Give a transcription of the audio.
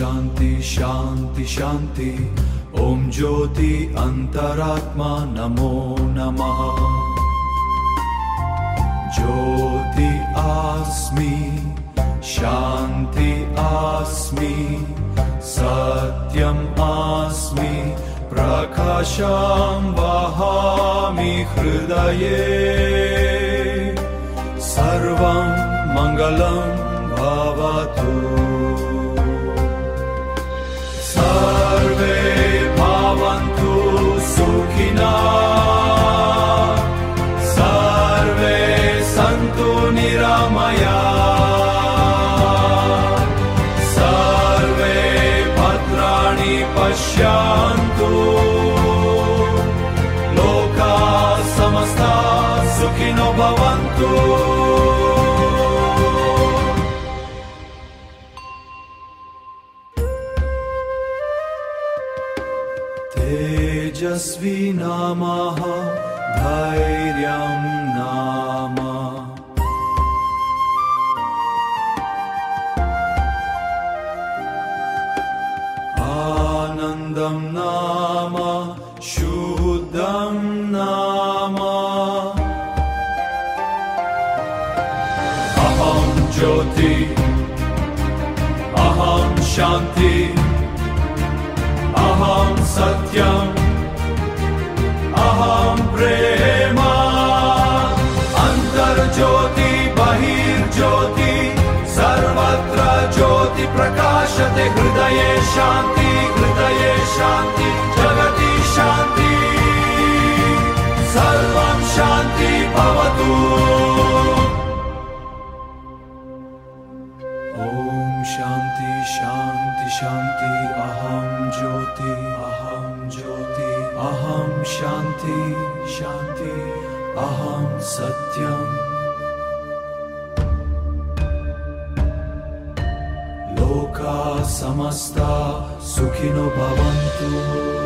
शान्ति शान्ति शान्ति। ॐ ज्योति अन्तरात्मा नमो नमः। ज्योति आस्मि शान्ति आस्मि सत्यम् आस्मि प्रकाशं वहामि हृदये। सर्वं मङ्गलं भवतु निरामया सर्वे भद्राणि पश्यन्तु लोका समस्ता सुखिनो भवन्तु तेजस्वी नामः Nama Shuddham Nama Aham Jyoti Aham Shanti Aham Satyam Aham Prema. Antar Jyoti Bahir Jyoti Sarvatra Jyoti Prakashate Hridaye Shanti. शान्ति जगति शान्ति। सर्वं शान्ति भवतु। ॐ शान्ति शान्ति शान्ति अहं ज्योति। अहं ज्योति अहं शान्ति शान्ति। अहं सत्यम् समस्ता सुखिनो भवन्तु